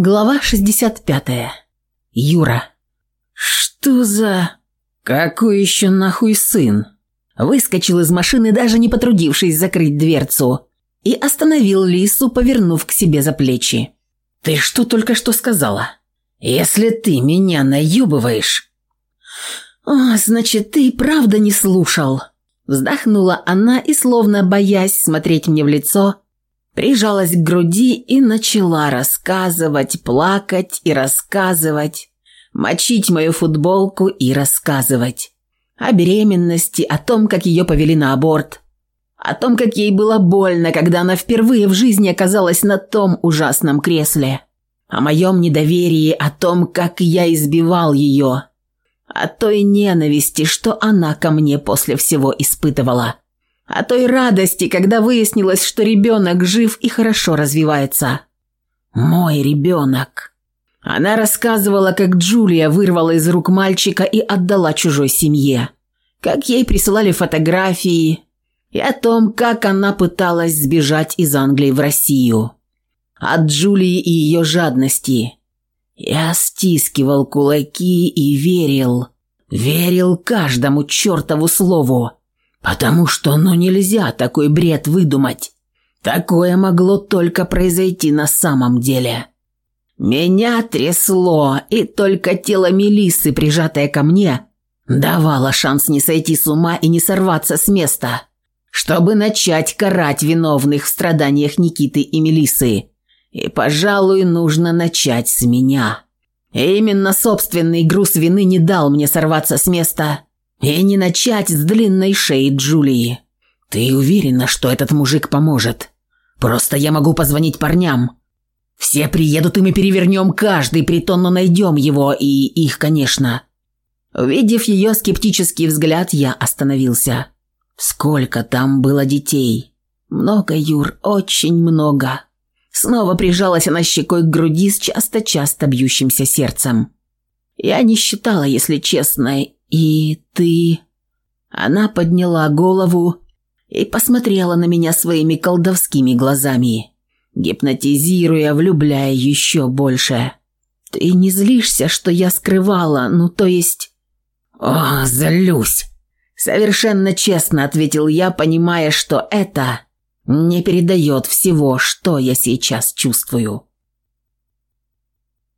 Глава 65. Юра. «Что за...» «Какой еще нахуй сын?» Выскочил из машины, даже не потрудившись закрыть дверцу, и остановил Лису, повернув к себе за плечи. «Ты что только что сказала? Если ты меня наебываешь...» «О, значит, ты и правда не слушал!» Вздохнула она и, словно боясь смотреть мне в лицо, прижалась к груди и начала рассказывать, плакать и рассказывать, мочить мою футболку и рассказывать. О беременности, о том, как ее повели на аборт. О том, как ей было больно, когда она впервые в жизни оказалась на том ужасном кресле. О моем недоверии, о том, как я избивал ее. О той ненависти, что она ко мне после всего испытывала. А о той радости, когда выяснилось, что ребенок жив и хорошо развивается. «Мой ребенок!» Она рассказывала, как Джулия вырвала из рук мальчика и отдала чужой семье. Как ей присылали фотографии и о том, как она пыталась сбежать из Англии в Россию. От Джулии и ее жадности. Я стискивал кулаки и верил. Верил каждому чертову слову потому что оно нельзя такой бред выдумать. Такое могло только произойти на самом деле. Меня трясло, и только тело Мелиссы, прижатое ко мне, давало шанс не сойти с ума и не сорваться с места, чтобы начать карать виновных в страданиях Никиты и Мелиссы. И, пожалуй, нужно начать с меня. И именно собственный груз вины не дал мне сорваться с места – и не начать с длинной шеи Джулии. Ты уверена, что этот мужик поможет? Просто я могу позвонить парням. Все приедут, и мы перевернем каждый, притон, но найдем его и их, конечно». Увидев ее скептический взгляд, я остановился. Сколько там было детей? Много, Юр, очень много. Снова прижалась она щекой к груди с часто-часто бьющимся сердцем. Я не считала, если честно, «И ты...» Она подняла голову и посмотрела на меня своими колдовскими глазами, гипнотизируя, влюбляя еще больше. «Ты не злишься, что я скрывала, ну то есть...» «О, злюсь!» Совершенно честно ответил я, понимая, что это не передает всего, что я сейчас чувствую.